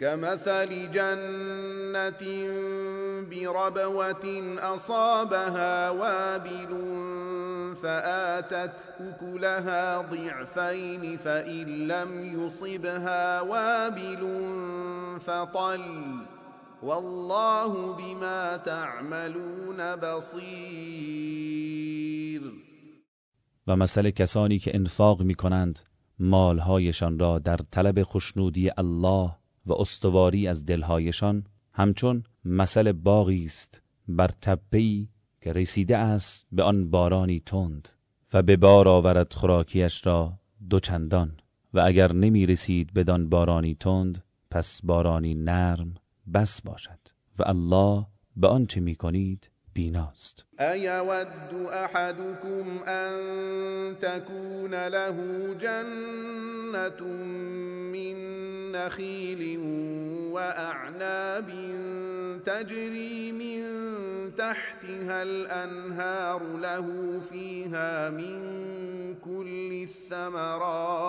كمثل جنة بربوة أصابها وابل فآتت أكلها ضعفين فإن لم يصبها وابل فطل والله بما تعملون بصير. و مثل کسانی که انفاق می کنند مالهایشان را در طلب خشنودی الله و استواری از دلهایشان همچون مثل باغی است بر تپه‌ای که رسیده است به آن بارانی تند و به بار آورد خوراکیش را دوچندان و اگر نمی رسید بدان بارانی تند، پس بارانی نرم، بس باشد و الله به آنچه می کنید بیناست. أيود أحدكم أن تكون له جنة من نخيل وأعناب تجري من تحتها الأنهار له فيها من كل الثمرات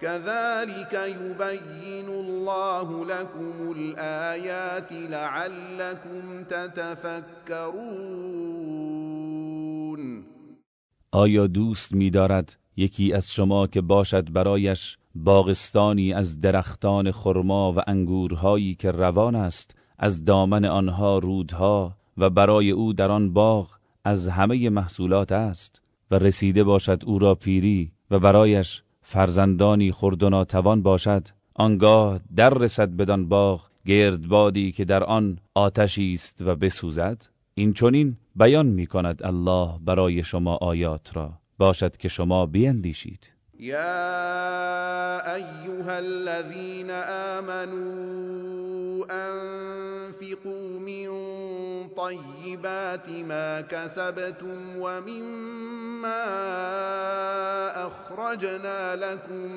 كذلك يبين الله لكم الآيات لعلكم تتفكرون. آیا دوست می دارد یکی از شما که باشد برایش باغستانی از درختان خرما و انگورهایی که روان است، از دامن آنها رودها و برای او در آن باغ از همه محصولات است و رسیده باشد او را پیری و برایش فرزندانی خرد و ناتوان باشد. آنگاه در رسد بدان باغ گردبادی که در آن آتشی است و بسوزد. این چونین بیان می کند الله برای شما آیات را. باشد که شما بیندیشید. يا أيها الذين آمنوا أنفقوا من طيبات ما كسبتم ومما أخرجنا لكم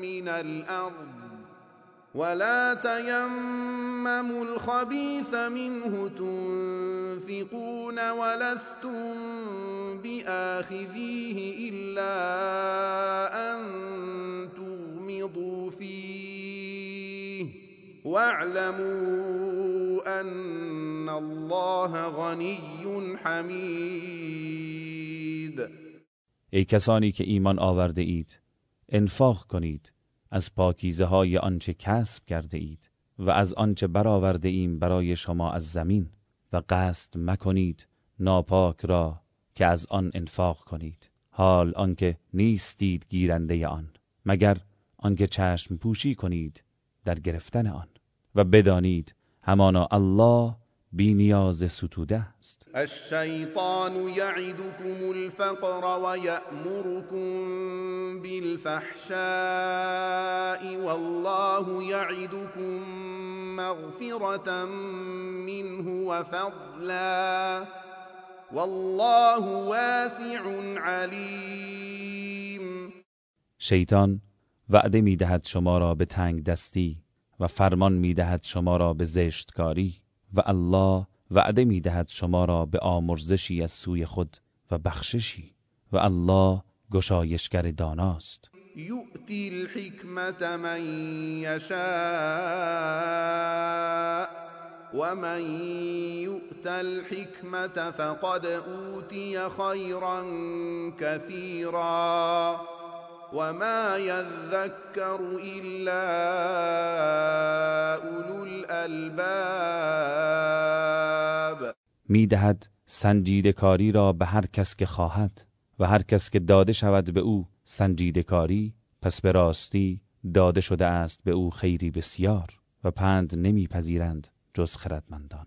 من الأرض ولا تيمموا الخبيث منه تنفقون ولستم بآخذيه إلا أن تغمضوا فيه واعلموا أن الله غني حميد ای کسانی که ایمان آورده اید، انفاق کنید، از پاکیزه های آنچه کسب کرده اید و از آنچه برآورده ایم برای شما از زمین و قصد مکنید ناپاک را که از آن انفاق کنید. حال آنکه نیستید گیرنده آن، مگر آنکه چشم پوشی کنید در گرفتن آن. و بدانید، همانا الله بی نیاز ستوده است. الشيطان يعدكم الفقر ويأمركم بالفحشاء والله يعدكم مغفرة منه وفضلا والله واسع عليم شیطان وعده میدهد شما را به تنگ دستی و فرمان میدهد شما را به زشتکاری. و الله وعده میدهد شما را به آمرزشی از سوی خود و بخششی و الله گشایشگر داناست. يؤتي الحكمة من يشاء ومن يؤت الحكمة فقد أوتي خيرا كثيرا وما يذكر إلا أولو الألباب میدهد سنجید کاری را به هر کس که خواهد و هر کس که داده شود به او سنجید کاری پس به راستی داده شده است به او خیری بسیار و پند نمیپذیرند جز خردمندان.